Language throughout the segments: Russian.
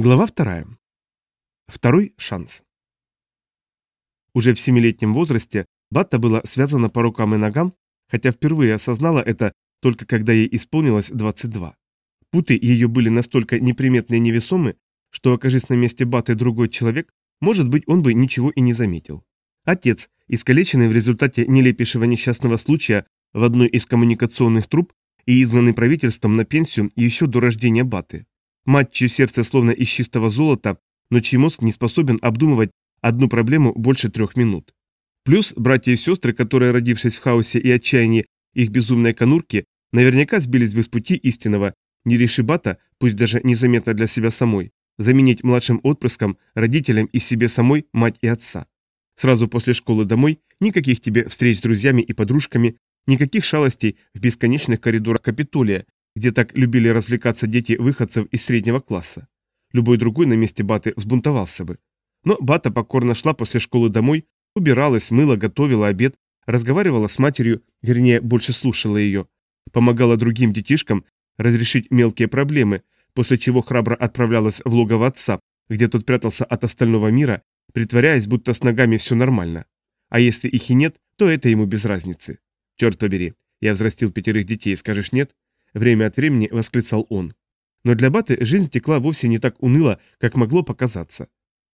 Глава вторая. Второй шанс. Уже в семилетнем возрасте Батта была связана по рукам и ногам, хотя впервые осознала это только когда ей исполнилось 22. Путы ее были настолько неприметны и невесомы, что, окажись на месте Баты другой человек, может быть, он бы ничего и не заметил. Отец, искалеченный в результате нелепейшего несчастного случая в одной из коммуникационных труб и изгнанный правительством на пенсию еще до рождения Баты. Мать, чье сердце словно из чистого золота, но чей мозг не способен обдумывать одну проблему больше трех минут. Плюс братья и сестры, которые, родившись в хаосе и отчаянии их безумной конурки, наверняка сбились бы с пути истинного, не реши Бата, пусть даже незаметно для себя самой, заменить младшим отпрыском, родителям и себе самой мать и отца. Сразу после школы домой никаких тебе встреч с друзьями и подружками, никаких шалостей в бесконечных коридорах Капитолия, где так любили развлекаться дети выходцев из среднего класса. Любой другой на месте Баты взбунтовался бы. Но Бата покорно шла после школы домой, убиралась, мыла, готовила обед, разговаривала с матерью, вернее, больше слушала ее, помогала другим детишкам разрешить мелкие проблемы, после чего храбро отправлялась в логово отца, где тот прятался от остального мира, притворяясь, будто с ногами все нормально. А если их и нет, то это ему без разницы. Черт побери, я взрастил пятерых детей, скажешь нет? Время от времени восклицал он. Но для Баты жизнь текла вовсе не так уныло, как могло показаться.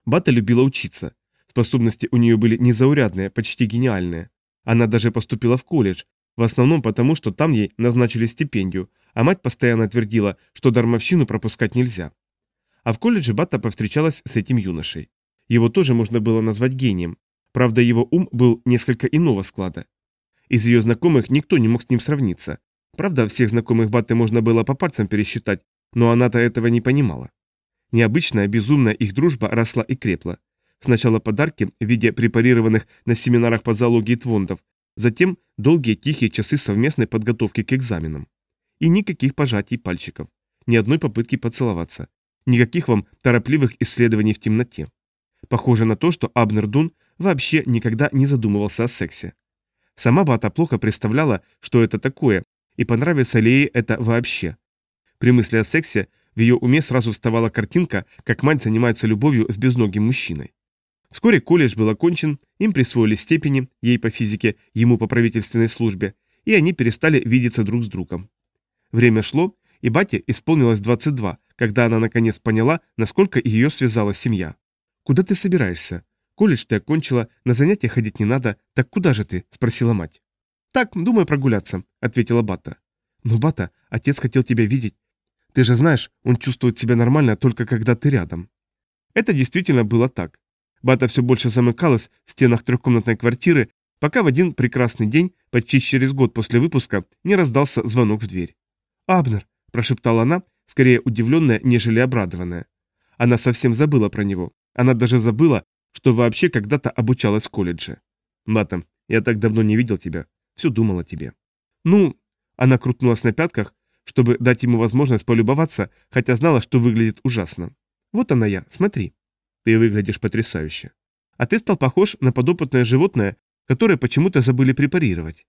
Бата любила учиться. Способности у нее были незаурядные, почти гениальные. Она даже поступила в колледж, в основном потому, что там ей назначили стипендию, а мать постоянно твердила, что дармовщину пропускать нельзя. А в колледже Бата повстречалась с этим юношей. Его тоже можно было назвать гением. Правда, его ум был несколько иного склада. Из ее знакомых никто не мог с ним сравниться. Правда, всех знакомых Баты можно было по пальцам пересчитать, но она-то этого не понимала. Необычная, безумная их дружба росла и крепла. Сначала подарки в виде препарированных на семинарах по зоологии твондов, затем долгие тихие часы совместной подготовки к экзаменам. И никаких пожатий пальчиков, ни одной попытки поцеловаться, никаких вам торопливых исследований в темноте. Похоже на то, что Абнер Дун вообще никогда не задумывался о сексе. Сама Бата плохо представляла, что это такое, и понравится ли ей это вообще. При мысли о сексе в ее уме сразу вставала картинка, как мать занимается любовью с безногим мужчиной. Вскоре колледж был окончен, им присвоили степени, ей по физике, ему по правительственной службе, и они перестали видеться друг с другом. Время шло, и Бате исполнилось 22, когда она наконец поняла, насколько ее связала семья. «Куда ты собираешься? Колледж ты окончила, на занятия ходить не надо, так куда же ты?» – спросила мать. «Так, думаю прогуляться», — ответила Бата. «Но, Бата, отец хотел тебя видеть. Ты же знаешь, он чувствует себя нормально только когда ты рядом». Это действительно было так. Бата все больше замыкалась в стенах трехкомнатной квартиры, пока в один прекрасный день, почти через год после выпуска, не раздался звонок в дверь. «Абнер», – прошептала она, скорее удивленная, нежели обрадованная. Она совсем забыла про него. Она даже забыла, что вообще когда-то обучалась в колледже. «Бата, я так давно не видел тебя. Все думал о тебе. Ну, она крутнулась на пятках, чтобы дать ему возможность полюбоваться, хотя знала, что выглядит ужасно. Вот она я, смотри. Ты выглядишь потрясающе. А ты стал похож на подопытное животное, которое почему-то забыли препарировать.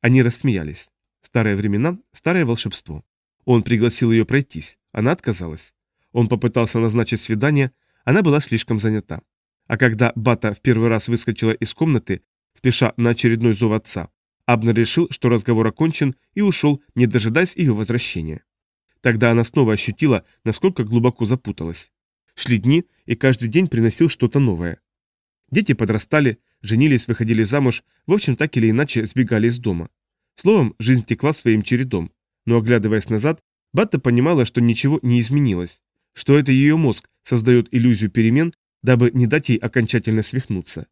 Они рассмеялись. Старые времена, старое волшебство. Он пригласил ее пройтись, она отказалась. Он попытался назначить свидание, она была слишком занята. А когда Бата в первый раз выскочила из комнаты, спеша на очередной зов отца, Абнер решил, что разговор окончен, и ушел, не дожидаясь ее возвращения. Тогда она снова ощутила, насколько глубоко запуталась. Шли дни, и каждый день приносил что-то новое. Дети подрастали, женились, выходили замуж, в общем, так или иначе сбегали из дома. Словом, жизнь текла своим чередом. Но оглядываясь назад, Батта понимала, что ничего не изменилось, что это ее мозг создает иллюзию перемен, дабы не дать ей окончательно свихнуться.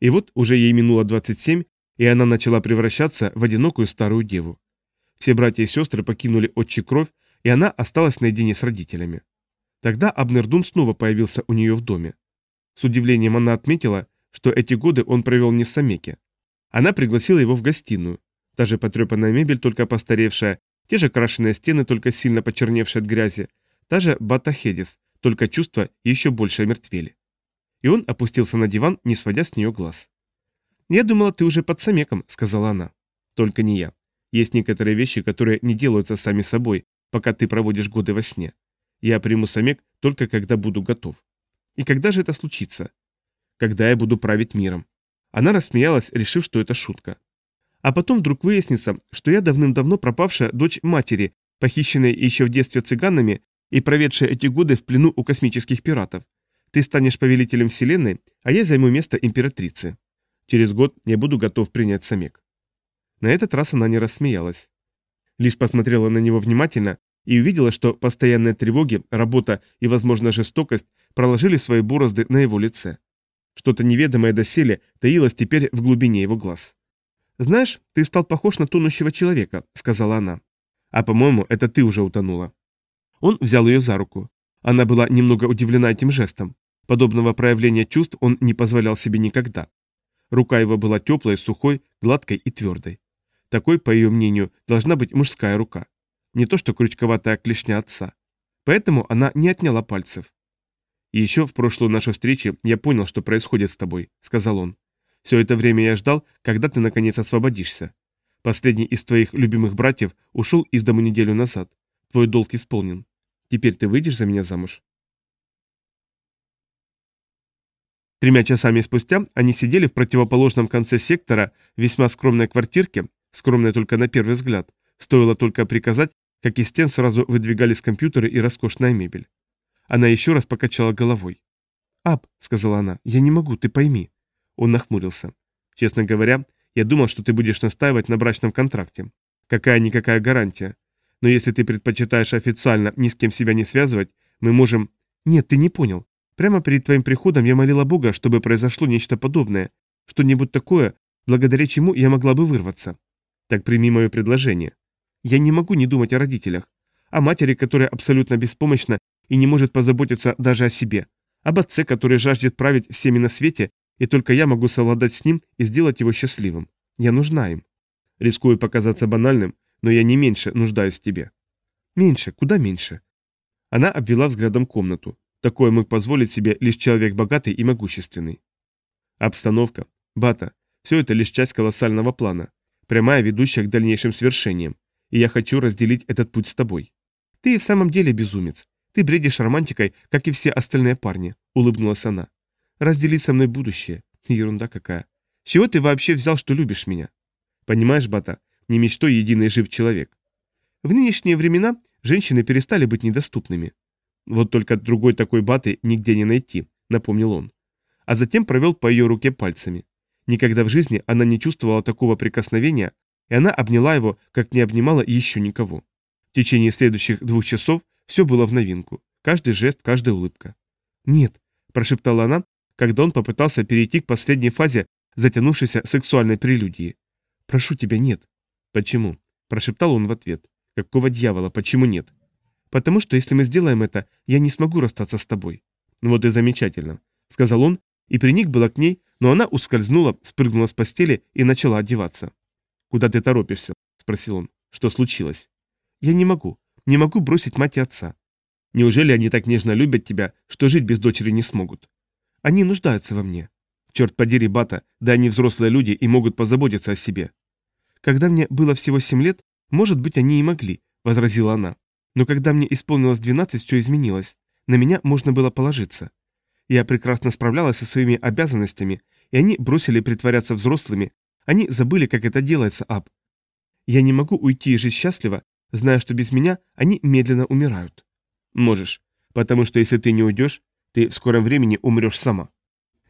И вот уже ей минуло 27, и она начала превращаться в одинокую старую деву. Все братья и сестры покинули отчи кровь, и она осталась наедине с родителями. Тогда Абнердун снова появился у нее в доме. С удивлением она отметила, что эти годы он провел не в Самеке. Она пригласила его в гостиную. Та же потрепанная мебель, только постаревшая, те же крашеные стены, только сильно почерневшие от грязи, та же Батахедис, только чувства еще больше омертвели. И он опустился на диван, не сводя с нее глаз. «Я думала, ты уже под самеком», — сказала она. «Только не я. Есть некоторые вещи, которые не делаются сами собой, пока ты проводишь годы во сне. Я приму самек только когда буду готов. И когда же это случится? Когда я буду править миром. Она рассмеялась, решив, что это шутка. А потом вдруг выяснится, что я давным-давно пропавшая дочь матери, похищенная еще в детстве цыганами и проведшая эти годы в плену у космических пиратов. Ты станешь повелителем Вселенной, а я займу место императрицы. Через год я буду готов принять самек. На этот раз она не рассмеялась. Лишь посмотрела на него внимательно и увидела, что постоянные тревоги, работа и, возможно, жестокость проложили свои борозды на его лице. Что-то неведомое доселе таилось теперь в глубине его глаз. «Знаешь, ты стал похож на тонущего человека», — сказала она. «А, по-моему, это ты уже утонула». Он взял ее за руку. Она была немного удивлена этим жестом. Подобного проявления чувств он не позволял себе никогда. Рука его была теплой, сухой, гладкой и твердой. Такой, по ее мнению, должна быть мужская рука. Не то что крючковатая клешня отца. Поэтому она не отняла пальцев. «И еще в прошлую нашу встречу я понял, что происходит с тобой», — сказал он. «Все это время я ждал, когда ты наконец освободишься. Последний из твоих любимых братьев ушел из дому неделю назад. Твой долг исполнен. Теперь ты выйдешь за меня замуж?» Тремя часами спустя они сидели в противоположном конце сектора весьма скромной квартирке, скромной только на первый взгляд, стоило только приказать, как из стен сразу выдвигались компьютеры и роскошная мебель. Она еще раз покачала головой. «Ап», — сказала она, — «я не могу, ты пойми». Он нахмурился. «Честно говоря, я думал, что ты будешь настаивать на брачном контракте. Какая-никакая гарантия. Но если ты предпочитаешь официально ни с кем себя не связывать, мы можем...» «Нет, ты не понял. Прямо перед твоим приходом я молила Бога, чтобы произошло нечто подобное, что-нибудь такое, благодаря чему я могла бы вырваться. Так прими мое предложение. Я не могу не думать о родителях, о матери, которая абсолютно беспомощна и не может позаботиться даже о себе, об отце, который жаждет править всеми на свете, и только я могу совладать с ним и сделать его счастливым. Я нужна им. Рискую показаться банальным, но я не меньше нуждаюсь в тебе. Меньше, куда меньше. Она обвела взглядом комнату. Такое мог позволить себе лишь человек богатый и могущественный. Обстановка, бата, все это лишь часть колоссального плана, прямая ведущая к дальнейшим свершениям, и я хочу разделить этот путь с тобой. Ты в самом деле безумец. Ты бредишь романтикой, как и все остальные парни, улыбнулась она. Разделить со мной будущее. Ерунда какая. С чего ты вообще взял, что любишь меня? Понимаешь, Бата, не мечтой единый жив человек. В нынешние времена женщины перестали быть недоступными. Вот только другой такой Баты нигде не найти, напомнил он. А затем провел по ее руке пальцами. Никогда в жизни она не чувствовала такого прикосновения, и она обняла его, как не обнимала еще никого. В течение следующих двух часов все было в новинку. Каждый жест, каждая улыбка. «Нет», – прошептала она, когда он попытался перейти к последней фазе затянувшейся сексуальной прелюдии. «Прошу тебя, нет». «Почему?» – прошептал он в ответ. «Какого дьявола? Почему нет?» «Потому что если мы сделаем это, я не смогу расстаться с тобой». «Вот и замечательно», – сказал он, и приник было к ней, но она ускользнула, спрыгнула с постели и начала одеваться. «Куда ты торопишься?» – спросил он. «Что случилось?» «Я не могу. Не могу бросить мать и отца. Неужели они так нежно любят тебя, что жить без дочери не смогут? Они нуждаются во мне. Черт подери, Бата, да они взрослые люди и могут позаботиться о себе. Когда мне было всего семь лет, может быть, они и могли, возразила она. Но когда мне исполнилось двенадцать, все изменилось. На меня можно было положиться. Я прекрасно справлялась со своими обязанностями, и они бросили притворяться взрослыми, они забыли, как это делается, Аб. Я не могу уйти и жить счастливо, зная, что без меня они медленно умирают. Можешь, потому что если ты не уйдешь, ты в скором времени умрешь сама.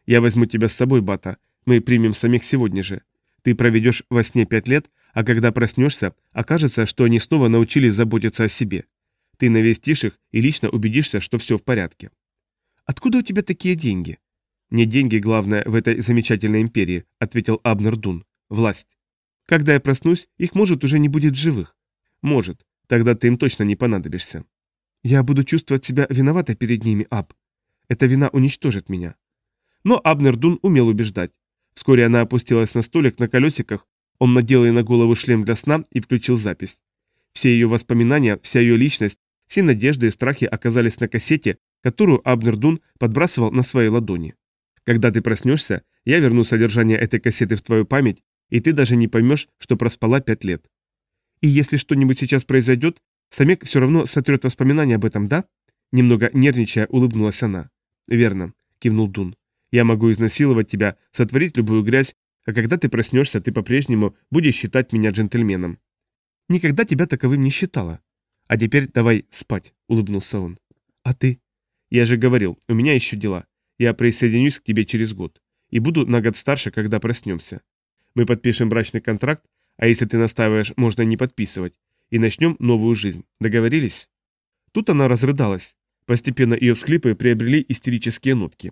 Я возьму тебя с собой, Бата, мы примем самих сегодня же. Ты проведешь во сне пять лет, а когда проснешься, окажется, что они снова научились заботиться о себе. Ты навестишь их и лично убедишься, что все в порядке. Откуда у тебя такие деньги? Не деньги главное в этой замечательной империи, ответил Абнер Дун. Власть. Когда я проснусь, их может уже не будет живых. Может. Тогда ты им точно не понадобишься. Я буду чувствовать себя виноватой перед ними, Аб. Эта вина уничтожит меня. Но Абнер Дун умел убеждать. Вскоре она опустилась на столик на колесиках, он надел ей на голову шлем для сна и включил запись. Все ее воспоминания, вся ее личность, все надежды и страхи оказались на кассете, которую Абнер Дун подбрасывал на своей ладони. Когда ты проснешься, я верну содержание этой кассеты в твою память, и ты даже не поймешь, что проспала пять лет. И если что-нибудь сейчас произойдет, Самек все равно сотрет воспоминания об этом, да? Немного нервничая, улыбнулась она. «Верно», — кивнул Дун. «Я могу изнасиловать тебя, сотворить любую грязь, а когда ты проснешься, ты по-прежнему будешь считать меня джентльменом». «Никогда тебя таковым не считала». «А теперь давай спать», — улыбнулся он. «А ты?» «Я же говорил, у меня еще дела. Я присоединюсь к тебе через год. И буду на год старше, когда проснемся. Мы подпишем брачный контракт, а если ты настаиваешь, можно не подписывать. И начнем новую жизнь. Договорились?» Тут она разрыдалась. Постепенно ее всхлипы приобрели истерические нотки.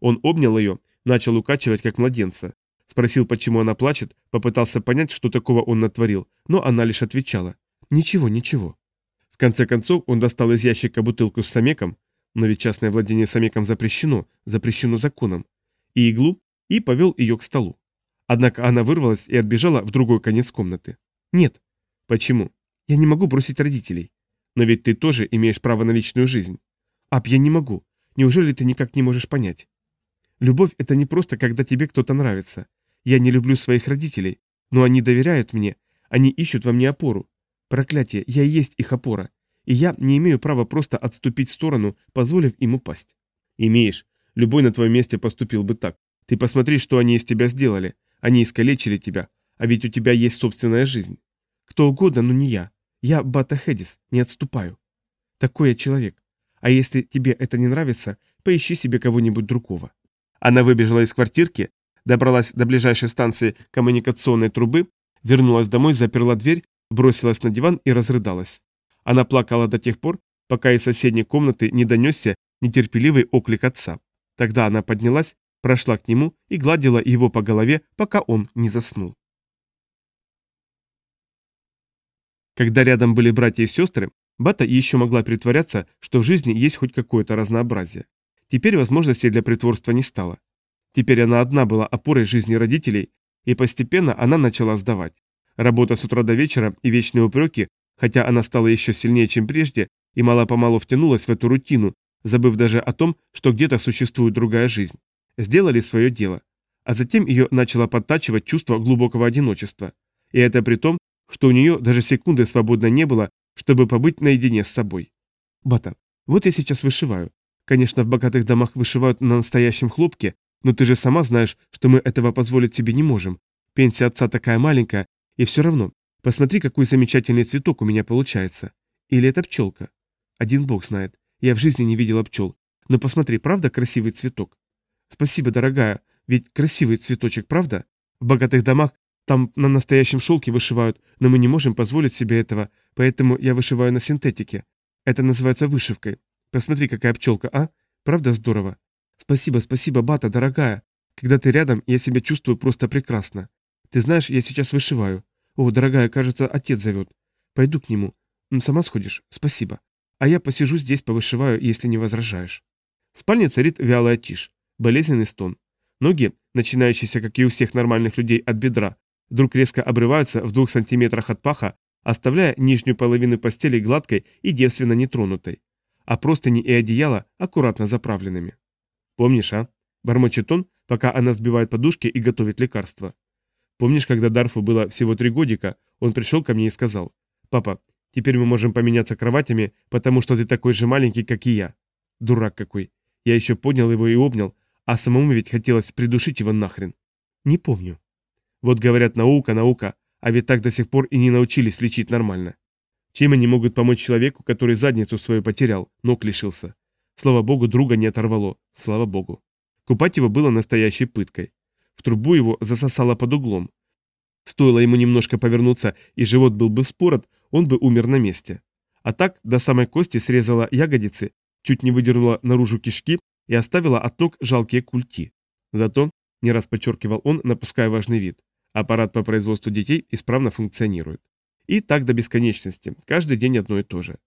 Он обнял ее, начал укачивать, как младенца. Спросил, почему она плачет, попытался понять, что такого он натворил, но она лишь отвечала. «Ничего, ничего». В конце концов он достал из ящика бутылку с самеком, но ведь частное владение самеком запрещено, запрещено законом, и иглу, и повел ее к столу. Однако она вырвалась и отбежала в другой конец комнаты. «Нет». «Почему?» «Я не могу бросить родителей». «Но ведь ты тоже имеешь право на личную жизнь». «Ап, я не могу. Неужели ты никак не можешь понять?» «Любовь — это не просто, когда тебе кто-то нравится. Я не люблю своих родителей, но они доверяют мне, они ищут во мне опору. Проклятие, я есть их опора, и я не имею права просто отступить в сторону, позволив им упасть». «Имеешь. Любой на твоем месте поступил бы так. Ты посмотри, что они из тебя сделали. Они искалечили тебя, а ведь у тебя есть собственная жизнь. Кто угодно, но не я. Я Бата Хедис, не отступаю. Такой я человек. А если тебе это не нравится, поищи себе кого-нибудь другого. Она выбежала из квартирки, добралась до ближайшей станции коммуникационной трубы, вернулась домой, заперла дверь, бросилась на диван и разрыдалась. Она плакала до тех пор, пока из соседней комнаты не донесся нетерпеливый оклик отца. Тогда она поднялась, прошла к нему и гладила его по голове, пока он не заснул. Когда рядом были братья и сестры, Бата еще могла притворяться, что в жизни есть хоть какое-то разнообразие. Теперь возможностей для притворства не стало. Теперь она одна была опорой жизни родителей, и постепенно она начала сдавать. Работа с утра до вечера и вечные упреки, хотя она стала еще сильнее, чем прежде, и мало-помалу втянулась в эту рутину, забыв даже о том, что где-то существует другая жизнь. Сделали свое дело. А затем ее начало подтачивать чувство глубокого одиночества. И это при том, что у нее даже секунды свободно не было, чтобы побыть наедине с собой. Бата, вот я сейчас вышиваю. Конечно, в богатых домах вышивают на настоящем хлопке, но ты же сама знаешь, что мы этого позволить себе не можем. Пенсия отца такая маленькая, и все равно. Посмотри, какой замечательный цветок у меня получается. Или это пчелка? Один бог знает. Я в жизни не видела пчел. Но посмотри, правда красивый цветок? Спасибо, дорогая, ведь красивый цветочек, правда? В богатых домах там на настоящем шелке вышивают, но мы не можем позволить себе этого, поэтому я вышиваю на синтетике. Это называется вышивкой. Посмотри, какая пчелка, а? Правда здорово? Спасибо, спасибо, Бата, дорогая. Когда ты рядом, я себя чувствую просто прекрасно. Ты знаешь, я сейчас вышиваю. О, дорогая, кажется, отец зовет. Пойду к нему. Сама сходишь? Спасибо. А я посижу здесь, повышиваю, если не возражаешь. В спальне царит вялая тишь, болезненный стон. Ноги, начинающиеся, как и у всех нормальных людей, от бедра, вдруг резко обрываются в двух сантиметрах от паха, оставляя нижнюю половину постели гладкой и девственно нетронутой, а простыни и одеяло аккуратно заправленными. «Помнишь, а?» – бормочет он, пока она сбивает подушки и готовит лекарства. «Помнишь, когда Дарфу было всего три годика, он пришел ко мне и сказал, «Папа, теперь мы можем поменяться кроватями, потому что ты такой же маленький, как и я». Дурак какой. Я еще поднял его и обнял, а самому ведь хотелось придушить его нахрен. Не помню. Вот говорят наука, наука, а ведь так до сих пор и не научились лечить нормально. Чем они могут помочь человеку, который задницу свою потерял, ног лишился? Слава богу, друга не оторвало, слава богу. Купать его было настоящей пыткой. В трубу его засосало под углом. Стоило ему немножко повернуться, и живот был бы спорот, он бы умер на месте. А так до самой кости срезала ягодицы, чуть не выдернула наружу кишки и оставила от ног жалкие культи. Зато, не раз подчеркивал он, напуская важный вид, Аппарат по производству детей исправно функционирует. И так до бесконечности, каждый день одно и то же.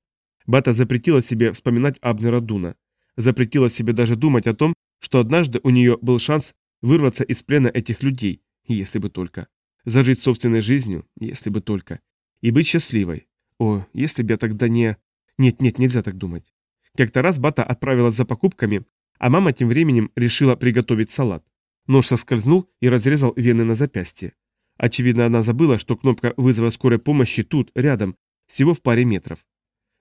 Бата запретила себе вспоминать Абнера Дуна. Запретила себе даже думать о том, что однажды у нее был шанс вырваться из плена этих людей, если бы только. Зажить собственной жизнью, если бы только. И быть счастливой. О, если бы я тогда не... Нет, нет, нельзя так думать. Как-то раз Бата отправилась за покупками, а мама тем временем решила приготовить салат. Нож соскользнул и разрезал вены на запястье. Очевидно, она забыла, что кнопка вызова скорой помощи тут, рядом, всего в паре метров.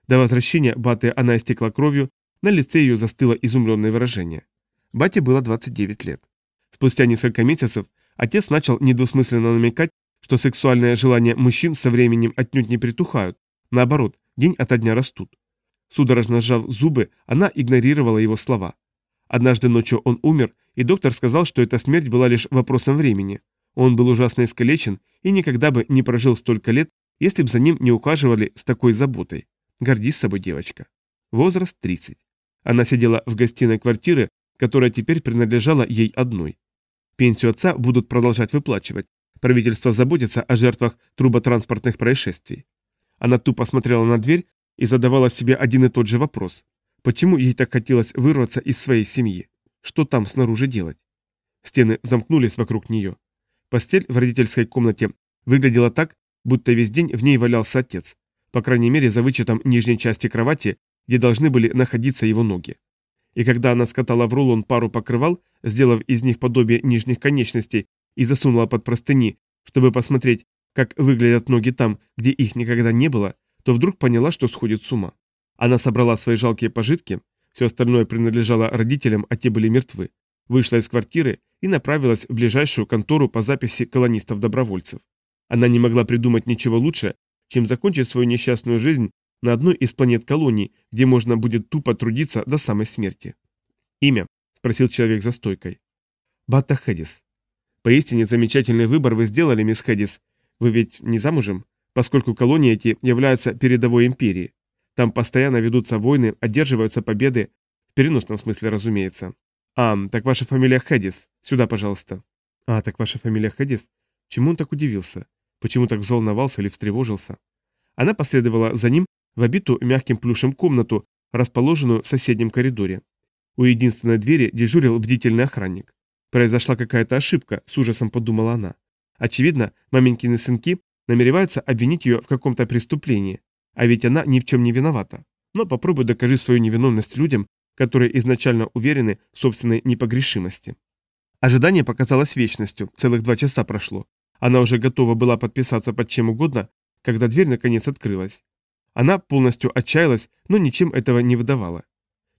До возвращения Баты она истекла кровью, На лице ее застыло изумленное выражение. Бате было 29 лет. Спустя несколько месяцев отец начал недвусмысленно намекать, что сексуальные желания мужчин со временем отнюдь не притухают, наоборот, день ото дня растут. Судорожно сжав зубы, она игнорировала его слова. Однажды ночью он умер, и доктор сказал, что эта смерть была лишь вопросом времени. Он был ужасно искалечен и никогда бы не прожил столько лет, если бы за ним не ухаживали с такой заботой. Гордись собой, девочка. Возраст 30. Она сидела в гостиной квартиры, которая теперь принадлежала ей одной. Пенсию отца будут продолжать выплачивать. Правительство заботится о жертвах труботранспортных происшествий. Она тупо смотрела на дверь и задавала себе один и тот же вопрос. Почему ей так хотелось вырваться из своей семьи? Что там снаружи делать? Стены замкнулись вокруг нее. Постель в родительской комнате выглядела так, будто весь день в ней валялся отец, по крайней мере за вычетом нижней части кровати, где должны были находиться его ноги. И когда она скатала в рулон пару покрывал, сделав из них подобие нижних конечностей и засунула под простыни, чтобы посмотреть, как выглядят ноги там, где их никогда не было, то вдруг поняла, что сходит с ума. Она собрала свои жалкие пожитки, все остальное принадлежало родителям, а те были мертвы, вышла из квартиры и направилась в ближайшую контору по записи колонистов-добровольцев. Она не могла придумать ничего лучше, чем закончить свою несчастную жизнь на одной из планет колоний, где можно будет тупо трудиться до самой смерти. «Имя?» – спросил человек за стойкой. «Батта Хедис». «Поистине замечательный выбор вы сделали, мисс Хедис. Вы ведь не замужем, поскольку колонии эти являются передовой империей. Там постоянно ведутся войны, одерживаются победы, в переносном смысле, разумеется. А, так ваша фамилия Хедис. Сюда, пожалуйста. А, так ваша фамилия Хедис? Чему он так удивился? Почему так взволновался или встревожился? Она последовала за ним в обитую мягким плюшем комнату, расположенную в соседнем коридоре. У единственной двери дежурил бдительный охранник. Произошла какая-то ошибка, с ужасом подумала она. Очевидно, маменькины сынки намереваются обвинить ее в каком-то преступлении, а ведь она ни в чем не виновата. Но попробуй докажи свою невиновность людям, которые изначально уверены в собственной непогрешимости. Ожидание показалось вечностью, целых два часа прошло. Она уже готова была подписаться под чем угодно, когда дверь наконец открылась. Она полностью отчаялась, но ничем этого не выдавала.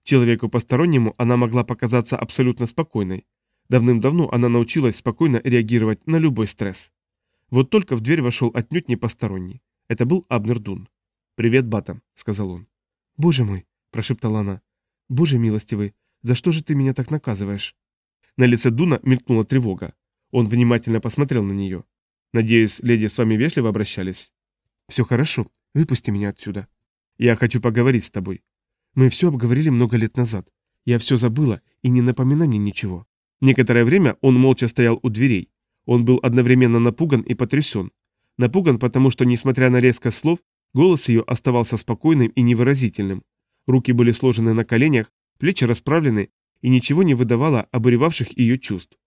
Человеку постороннему она могла показаться абсолютно спокойной. Давным-давно она научилась спокойно реагировать на любой стресс. Вот только в дверь вошел отнюдь не посторонний. Это был Абнер Дун. «Привет, Бата», — сказал он. «Боже мой», — прошептала она. «Боже милостивый, за что же ты меня так наказываешь?» На лице Дуна мелькнула тревога. Он внимательно посмотрел на нее. «Надеюсь, леди с вами вежливо обращались?» «Все хорошо. Выпусти меня отсюда. Я хочу поговорить с тобой. Мы все обговорили много лет назад. Я все забыла, и не напоминай мне ничего». Некоторое время он молча стоял у дверей. Он был одновременно напуган и потрясен. Напуган, потому что, несмотря на резкость слов, голос ее оставался спокойным и невыразительным. Руки были сложены на коленях, плечи расправлены, и ничего не выдавало обуревавших ее чувств.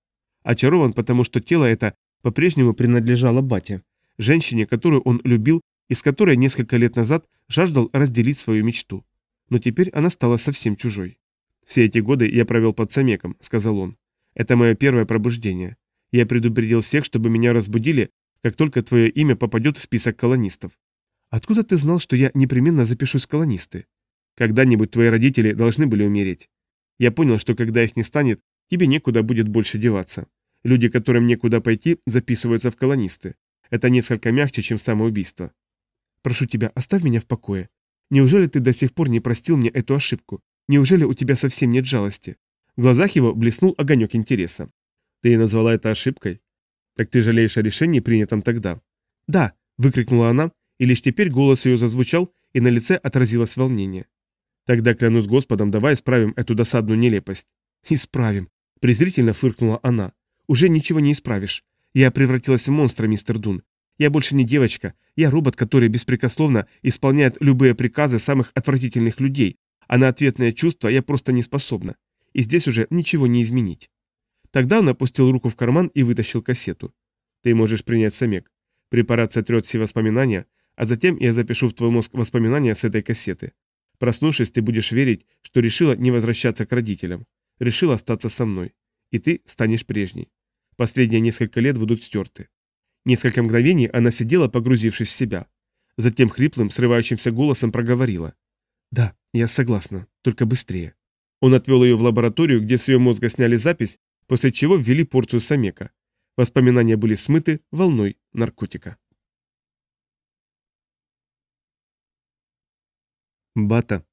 Очарован, потому что тело это по-прежнему принадлежало Бате, женщине, которую он любил и с которой несколько лет назад жаждал разделить свою мечту. Но теперь она стала совсем чужой. «Все эти годы я провел под Самеком», — сказал он. «Это мое первое пробуждение. Я предупредил всех, чтобы меня разбудили, как только твое имя попадет в список колонистов. Откуда ты знал, что я непременно запишусь в колонисты? Когда-нибудь твои родители должны были умереть. Я понял, что когда их не станет, тебе некуда будет больше деваться. Люди, которым некуда пойти, записываются в колонисты. Это несколько мягче, чем самоубийство. Прошу тебя, оставь меня в покое. Неужели ты до сих пор не простил мне эту ошибку? Неужели у тебя совсем нет жалости? В глазах его блеснул огонек интереса. Ты назвала это ошибкой? Так ты жалеешь о решении, принятом тогда? Да, выкрикнула она, и лишь теперь голос ее зазвучал, и на лице отразилось волнение. Тогда, клянусь Господом, давай исправим эту досадную нелепость. Исправим, презрительно фыркнула она. Уже ничего не исправишь. Я превратилась в монстра, мистер Дун. Я больше не девочка, я робот, который беспрекословно исполняет любые приказы самых отвратительных людей, а на ответное чувство я просто не способна. И здесь уже ничего не изменить. Тогда он опустил руку в карман и вытащил кассету. Ты можешь принять самек. Препарат сотрет все воспоминания, а затем я запишу в твой мозг воспоминания с этой кассеты. Проснувшись, ты будешь верить, что решила не возвращаться к родителям. Решила остаться со мной. И ты станешь прежней. Последние несколько лет будут стерты. Несколько мгновений она сидела, погрузившись в себя. Затем хриплым, срывающимся голосом проговорила. «Да, я согласна». только быстрее. Он отвел ее в лабораторию, где с ее мозга сняли запись, после чего ввели порцию самека. Воспоминания были смыты волной наркотика. Бата.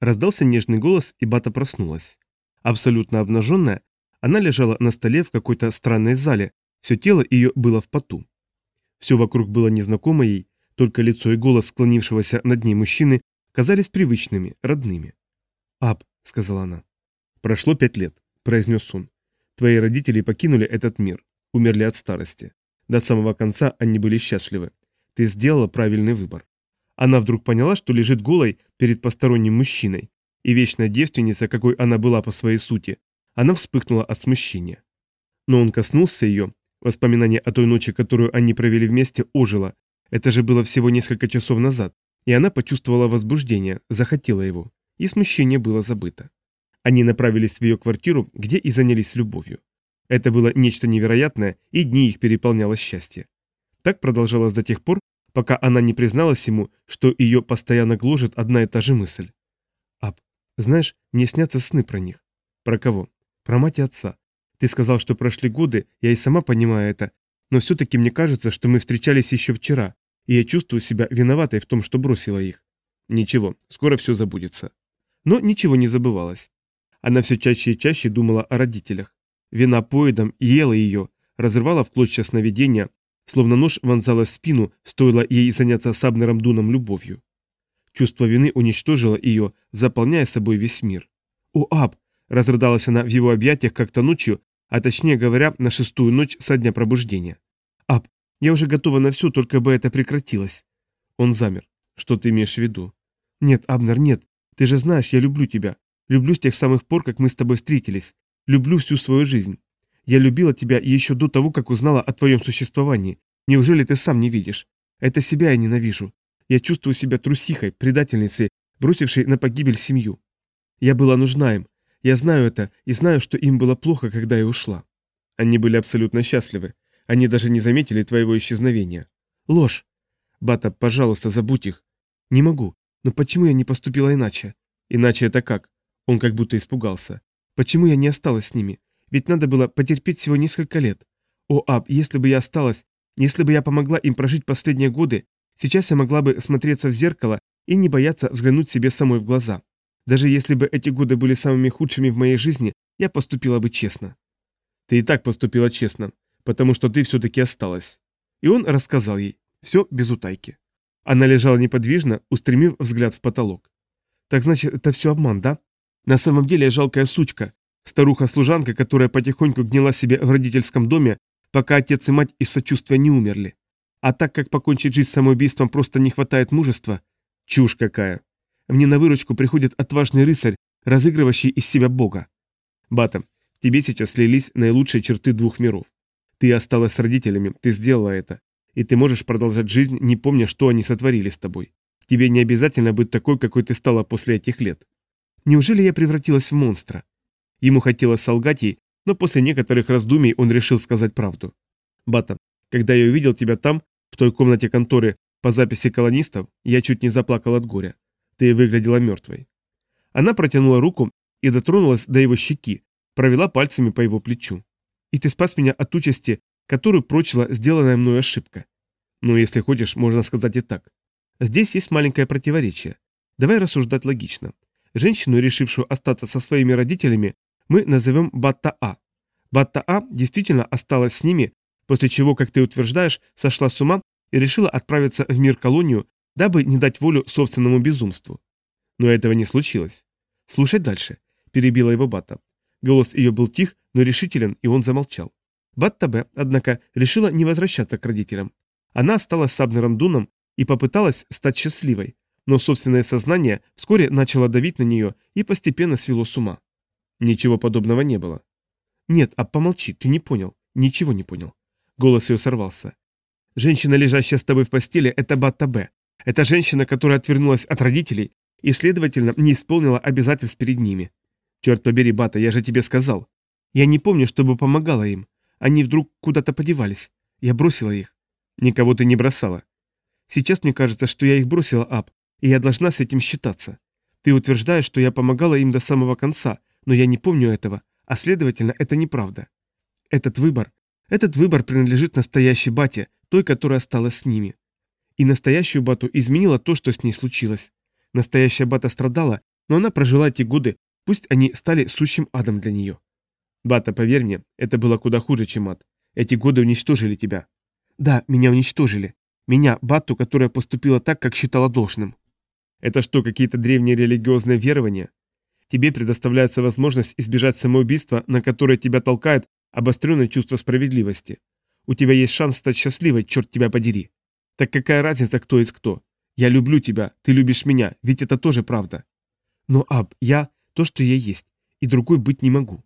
Раздался нежный голос, и Бата проснулась. Абсолютно обнаженная, она лежала на столе в какой-то странной зале, все тело ее было в поту. Все вокруг было незнакомо ей, только лицо и голос склонившегося над ней мужчины казались привычными, родными. «Аб», — сказала она. «Прошло пять лет», — произнес он. «Твои родители покинули этот мир, умерли от старости. До самого конца они были счастливы. Ты сделала правильный выбор». Она вдруг поняла, что лежит голой перед посторонним мужчиной, и вечная девственница, какой она была по своей сути, она вспыхнула от смущения. Но он коснулся ее, воспоминание о той ночи, которую они провели вместе, ожило. Это же было всего несколько часов назад, и она почувствовала возбуждение, захотела его, и смущение было забыто. Они направились в ее квартиру, где и занялись любовью. Это было нечто невероятное, и дни их переполняло счастье. Так продолжалось до тех пор, пока она не призналась ему, что ее постоянно гложет одна и та же мысль. «Ап, знаешь, мне снятся сны про них». «Про кого?» «Про мать и отца. Ты сказал, что прошли годы, я и сама понимаю это, но все-таки мне кажется, что мы встречались еще вчера, и я чувствую себя виноватой в том, что бросила их. Ничего, скоро все забудется. Но ничего не забывалось. Она все чаще и чаще думала о родителях. Вина поедом ела ее, разрывала в клочья сновидения, словно нож вонзалась в спину, стоило ей заняться с Дуном любовью. Чувство вины уничтожило ее, заполняя собой весь мир. «О, Аб!» – разрыдалась она в его объятиях как-то ночью, а точнее говоря, на шестую ночь со дня пробуждения. «Аб, я уже готова на все, только бы это прекратилось». Он замер. «Что ты имеешь в виду?» «Нет, Абнер, нет. Ты же знаешь, я люблю тебя. Люблю с тех самых пор, как мы с тобой встретились. Люблю всю свою жизнь. Я любила тебя еще до того, как узнала о твоем существовании. Неужели ты сам не видишь? Это себя я ненавижу. Я чувствую себя трусихой, предательницей, бросившей на погибель семью. Я была нужна им. Я знаю это и знаю, что им было плохо, когда я ушла. Они были абсолютно счастливы. Они даже не заметили твоего исчезновения. Ложь. Бата, пожалуйста, забудь их. Не могу. Но почему я не поступила иначе? Иначе это как? Он как будто испугался. Почему я не осталась с ними? Ведь надо было потерпеть всего несколько лет. О, Аб, если бы я осталась, если бы я помогла им прожить последние годы, сейчас я могла бы смотреться в зеркало и не бояться взглянуть себе самой в глаза. Даже если бы эти годы были самыми худшими в моей жизни, я поступила бы честно. Ты и так поступила честно, потому что ты все-таки осталась. И он рассказал ей. Все без утайки. Она лежала неподвижно, устремив взгляд в потолок. Так значит, это все обман, да? На самом деле я жалкая сучка, старуха-служанка, которая потихоньку гнила себе в родительском доме, пока отец и мать из сочувствия не умерли. А так как покончить жизнь самоубийством просто не хватает мужества, чушь какая. Мне на выручку приходит отважный рыцарь, разыгрывающий из себя бога. Бата, тебе сейчас слились наилучшие черты двух миров. Ты осталась с родителями, ты сделала это. И ты можешь продолжать жизнь, не помня, что они сотворили с тобой. Тебе не обязательно быть такой, какой ты стала после этих лет. Неужели я превратилась в монстра? Ему хотелось солгать ей, но после некоторых раздумий он решил сказать правду. Бата, когда я увидел тебя там, в той комнате конторы по записи колонистов, я чуть не заплакал от горя. Ты выглядела мертвой. Она протянула руку и дотронулась до его щеки, провела пальцами по его плечу. И ты спас меня от участи, которую прочила сделанная мной ошибка. Ну, если хочешь, можно сказать и так. Здесь есть маленькое противоречие. Давай рассуждать логично. Женщину, решившую остаться со своими родителями, мы назовем Батта-А. Батта-А действительно осталась с ними, после чего, как ты утверждаешь, сошла с ума и решила отправиться в мир-колонию, дабы не дать волю собственному безумству. Но этого не случилось. Слушай дальше, перебила его Бата. Голос ее был тих, но решителен, и он замолчал. Батта Б, однако, решила не возвращаться к родителям. Она осталась с Абнером Дуном и попыталась стать счастливой, но собственное сознание вскоре начало давить на нее и постепенно свело с ума. Ничего подобного не было. Нет, а помолчи, ты не понял, ничего не понял. Голос ее сорвался. Женщина, лежащая с тобой в постели, это Батта Б. Это женщина, которая отвернулась от родителей и, следовательно, не исполнила обязательств перед ними. Черт побери, Бата, я же тебе сказал. Я не помню, чтобы помогала им. Они вдруг куда-то подевались. Я бросила их. Никого ты не бросала. Сейчас мне кажется, что я их бросила, Ап, и я должна с этим считаться. Ты утверждаешь, что я помогала им до самого конца, но я не помню этого, а следовательно, это неправда. Этот выбор, этот выбор принадлежит настоящей бате, той, которая осталась с ними. И настоящую бату изменило то, что с ней случилось. Настоящая бата страдала, но она прожила эти годы, пусть они стали сущим адом для нее. Бата, поверь мне, это было куда хуже, чем ад. Эти годы уничтожили тебя. Да, меня уничтожили. Меня, Бату, которая поступила так, как считала должным. Это что, какие-то древние религиозные верования? Тебе предоставляется возможность избежать самоубийства, на которое тебя толкает обостренное чувство справедливости. У тебя есть шанс стать счастливой, черт тебя подери. Так какая разница, кто есть кто? Я люблю тебя, ты любишь меня, ведь это тоже правда. Но, Аб, я то, что я есть, и другой быть не могу.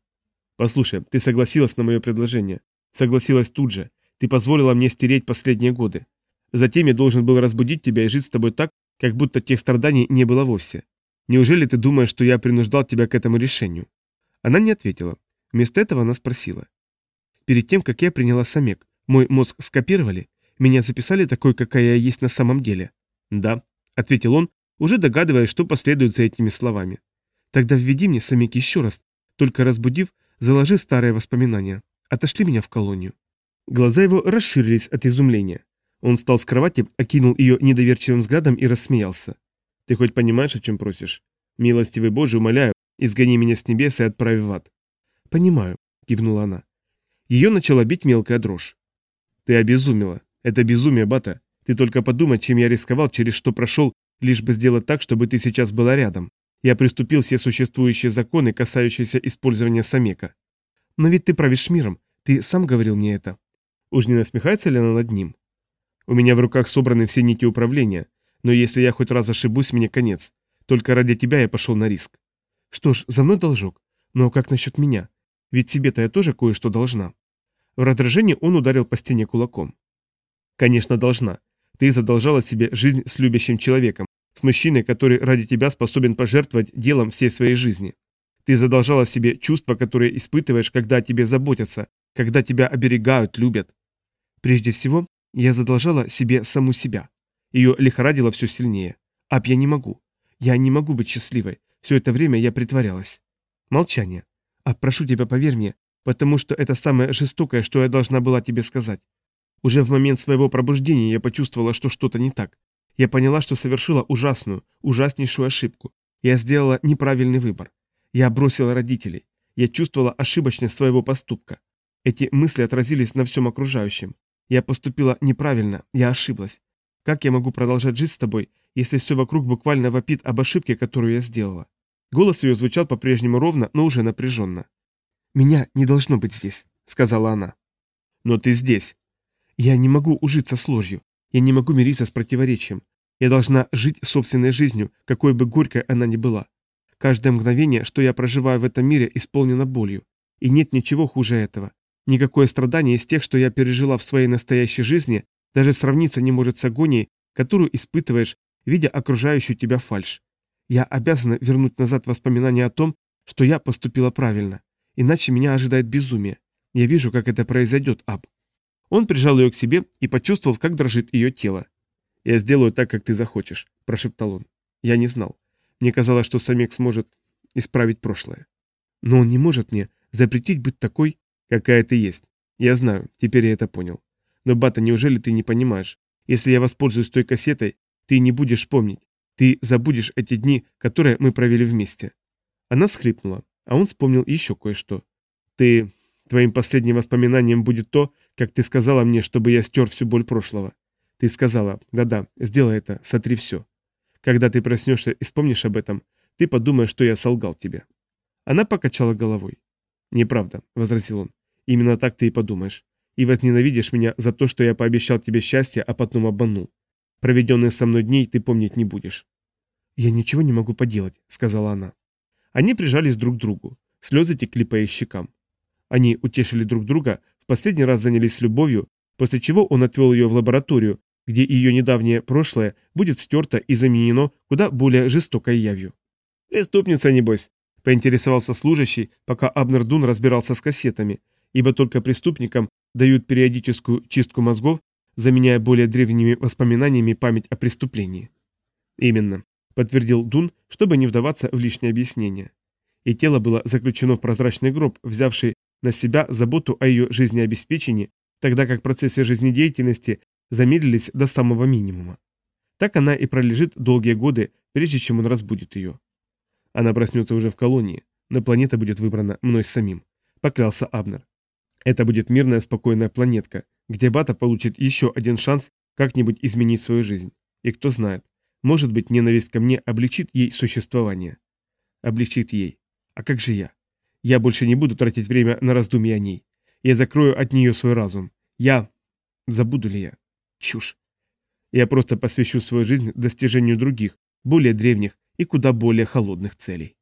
Послушай, ты согласилась на мое предложение. Согласилась тут же. Ты позволила мне стереть последние годы. Затем я должен был разбудить тебя и жить с тобой так, как будто тех страданий не было вовсе. Неужели ты думаешь, что я принуждал тебя к этому решению?» Она не ответила. Вместо этого она спросила. «Перед тем, как я приняла самек, мой мозг скопировали? Меня записали такой, какая я есть на самом деле?» «Да», — ответил он, уже догадываясь, что последует за этими словами. «Тогда введи мне самек еще раз, только разбудив, заложи старые воспоминания. Отошли меня в колонию». Глаза его расширились от изумления. Он встал с кровати, окинул ее недоверчивым взглядом и рассмеялся. «Ты хоть понимаешь, о чем просишь? Милостивый Боже, умоляю, изгони меня с небес и отправь в ад». «Понимаю», — кивнула она. Ее начала бить мелкая дрожь. «Ты обезумела. Это безумие, Бата. Ты только подумай, чем я рисковал, через что прошел, лишь бы сделать так, чтобы ты сейчас была рядом. Я приступил все существующие законы, касающиеся использования самека. Но ведь ты правишь миром. Ты сам говорил мне это. Уж не насмехается ли она над ним? У меня в руках собраны все нити управления, но если я хоть раз ошибусь, мне конец. Только ради тебя я пошел на риск. Что ж, за мной должок. Но как насчет меня? Ведь себе-то я тоже кое-что должна. В раздражении он ударил по стене кулаком. Конечно, должна. Ты задолжала себе жизнь с любящим человеком, с мужчиной, который ради тебя способен пожертвовать делом всей своей жизни. Ты задолжала себе чувства, которые испытываешь, когда о тебе заботятся, когда тебя оберегают, любят. Прежде всего, я задолжала себе саму себя. Ее лихорадило все сильнее. Ап, я не могу. Я не могу быть счастливой. Все это время я притворялась. Молчание. А прошу тебя, поверь мне, потому что это самое жестокое, что я должна была тебе сказать. Уже в момент своего пробуждения я почувствовала, что что-то не так. Я поняла, что совершила ужасную, ужаснейшую ошибку. Я сделала неправильный выбор. Я бросила родителей. Я чувствовала ошибочность своего поступка. Эти мысли отразились на всем окружающем. Я поступила неправильно, я ошиблась. Как я могу продолжать жить с тобой, если все вокруг буквально вопит об ошибке, которую я сделала?» Голос ее звучал по-прежнему ровно, но уже напряженно. «Меня не должно быть здесь», — сказала она. «Но ты здесь». «Я не могу ужиться с ложью. Я не могу мириться с противоречием. Я должна жить собственной жизнью, какой бы горькой она ни была. Каждое мгновение, что я проживаю в этом мире, исполнено болью. И нет ничего хуже этого. Никакое страдание из тех, что я пережила в своей настоящей жизни, даже сравниться не может с агонией, которую испытываешь, видя окружающую тебя фальшь. Я обязана вернуть назад воспоминания о том, что я поступила правильно. Иначе меня ожидает безумие. Я вижу, как это произойдет, Аб. Он прижал ее к себе и почувствовал, как дрожит ее тело. «Я сделаю так, как ты захочешь», – прошептал он. Я не знал. Мне казалось, что Самек сможет исправить прошлое. Но он не может мне запретить быть такой, Какая ты есть. Я знаю, теперь я это понял. Но, Бата, неужели ты не понимаешь? Если я воспользуюсь той кассетой, ты не будешь помнить. Ты забудешь эти дни, которые мы провели вместе. Она всхлипнула, а он вспомнил еще кое-что. Ты... Твоим последним воспоминанием будет то, как ты сказала мне, чтобы я стер всю боль прошлого. Ты сказала, да-да, сделай это, сотри все. Когда ты проснешься и вспомнишь об этом, ты подумаешь, что я солгал тебе. Она покачала головой. «Неправда», — возразил он. Именно так ты и подумаешь. И возненавидишь меня за то, что я пообещал тебе счастье, а потом обманул. Проведенные со мной дней ты помнить не будешь. «Я ничего не могу поделать», — сказала она. Они прижались друг к другу. Слезы текли по их щекам. Они утешили друг друга, последний раз занялись любовью, после чего он отвел ее в лабораторию, где ее недавнее прошлое будет стерто и заменено куда более жестокой явью. «Преступница, небось», — поинтересовался служащий, пока Абнер Дун разбирался с кассетами, ибо только преступникам дают периодическую чистку мозгов, заменяя более древними воспоминаниями память о преступлении. Именно. подтвердил Дун, чтобы не вдаваться в лишние объяснения. И тело было заключено в прозрачный гроб, взявший на себя заботу о ее жизнеобеспечении, тогда как процессы жизнедеятельности замедлились до самого минимума. Так она и пролежит долгие годы, прежде чем он разбудит ее. Она проснется уже в колонии, но планета будет выбрана мной самим, поклялся Абнер. Это будет мирная, спокойная планетка, где Бата получит еще один шанс как-нибудь изменить свою жизнь. И кто знает, может быть, ненависть ко мне облегчит ей существование. Облегчит ей. А как же я? Я больше не буду тратить время на раздумья о ней. Я закрою от нее свой разум. Я... Забуду ли я? Чушь. Я просто посвящу свою жизнь достижению других, более древних и куда более холодных целей.